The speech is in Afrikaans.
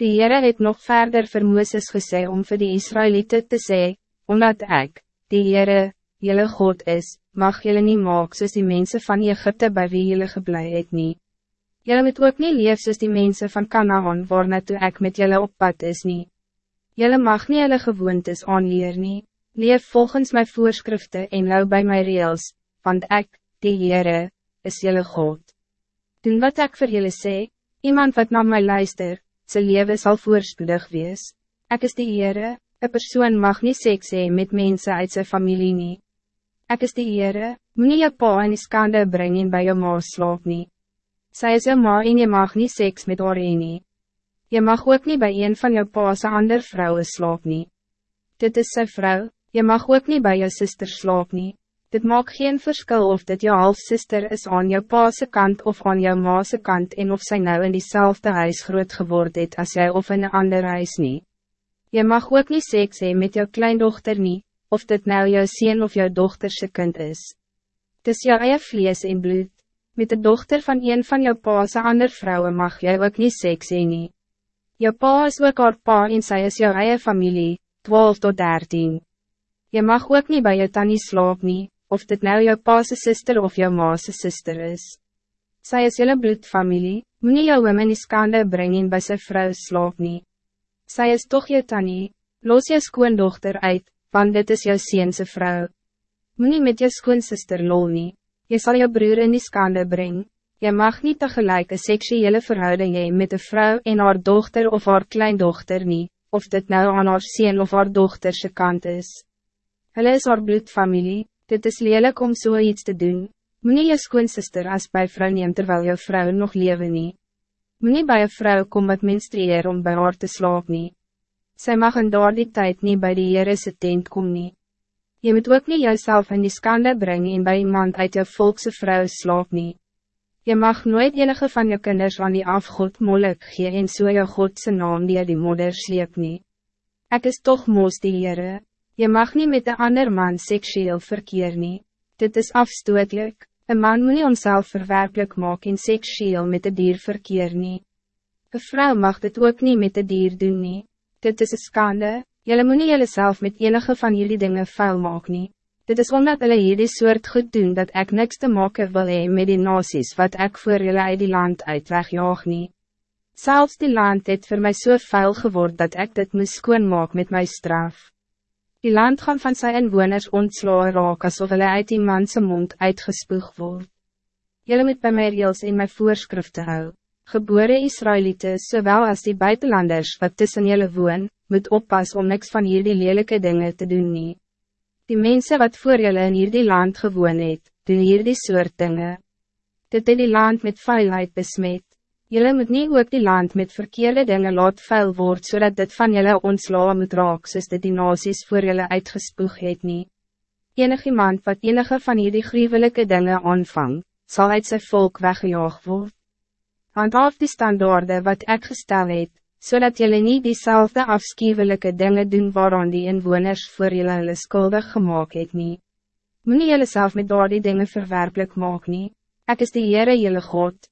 Die Heere het nog verder vir Mooses gesê om vir die Israëlieten te sê, omdat ik, die Heere, jylle God is, mag jylle niet maak soos die mensen van Egypte bij wie jylle geblei het nie. Jylle moet ook niet leef soos die mensen van Canaan waar toe ek met jylle op pad is nie. Jylle mag nie jylle gewoontes aanleer nie, leef volgens mijn voorschriften en hou bij mijn reels, want ik, die Heere, is jylle God. Doen wat ik voor jullie sê, iemand wat naar mij luister, zijn leven zal voorspoedig wees. Ik is die Heere, een persoon mag niet seks hee met mensen uit zijn familie nie. Ek is die Heere, moet nie jou pa in die skande brengen bij jou ma slaap nie. Sy is jou ma en je mag niet seks met haar nie. Je mag ook niet bij een van jou pa's ander vrouwen slaap nie. Dit is zijn vrouw, je mag ook niet bij jou sister slaap nie. Dit maakt geen verschil of dit jou halfsister is aan jou paase kant of aan jou maase kant en of sy nou in diezelfde huis groot geworden het as jy of in een ander huis nie. Je mag ook niet seks hee met jou kleindochter nie, of dit nou jou sien of jou dochterse kind is. Het is jou eie vlees en bloed. Met de dochter van een van jou paase ander vrouwen mag jy ook niet seks hee nie. Jou pa is ook haar pa en sy is jou eie familie, 12 tot 13. Je mag ook niet bij je tannie slaap nie, of dit nou jou paase sister of jou maase sister is. Sy is jylle bloedfamilie, moet nie jou in die skande brengen bij sy vrou slaap nie. Sy is toch jou tannie, los jou skoondochter uit, want dit is jou seense vrou. Moet nie met jou skoonsister lol nie, jy sal jou broer in die skande brengen. Je mag niet tegelijk een seksuele verhouding hee met een vrouw en haar dochter of haar kleindochter niet, of dit nou aan haar sien of haar dochterse kant is. Hulle is haar bloedfamilie, dit is lelijk om zo so te doen. Moet je skoonsister as bij vrouw neem terwijl je vrouw nog leven nie. Moet nie bij een vrouw kom wat menstrueer om bij haar te slaap nie. Sy mag in daar die tijd niet bij die Heere se tent kom nie. Je moet ook niet jezelf in die skande brengen en bij iemand uit jou volkse vrouw slaap nie. Je mag nooit enige van je kinders aan die afgod moeilijk gee en so jou Godse naam die die moeder sleep nie. Ek is toch moos die Heere. Je mag niet met de ander man seksueel verkeer nie. Dit is afstootelijk. Een man moet niet onszelf verwerkelijk maken in seksueel met de dier verkeer nie. Een vrouw mag dit ook niet met de dier doen nie. Dit is een skande. Jullie moet niet jezelf met enige van jullie dingen vuil maken nie. Dit is omdat hulle hierdie soort goed doen dat ik niks te maken wil hee met die nasies wat ik voor jullie uit die land uit wegjaag nie. Zelfs die land het voor mij zo so vuil geworden dat ik dit moest skoonmaak met mijn straf. Die land gaan van zijn inwoners ontslaan raak asof hulle uit die manse mond uitgespoeg word. Julle moet bij mij reels in mijn voorschriften hou. Geboren Israëlieten, zowel als die buitenlanders wat tussen julle woon, moet oppas om niks van hierdie lelijke dingen te doen nie. Die mensen wat voor julle in hierdie land gewoon het, doen hierdie soort dingen. Dit het die land met vuilheid besmet. Jullie moet niet ook die land met verkeerde dingen laat vuil word, zodat dit van jullie ontslaan moet raak, soos dit die nasies voor jullie uitgespoeg het nie. Enig iemand wat enige van hierdie gruwelijke dingen aanvang, zal uit zijn volk weggejaagd worden. Handhaaf die standaarden wat ik gestel het, zodat jullie niet diezelfde afschuwelijke dingen doen waaraan die inwoners voor jullie hulle skuldig gemaakt het nie. Moet nie jylle self met daar die dinge verwerkelijk maak nie, ek is die Heere jylle God,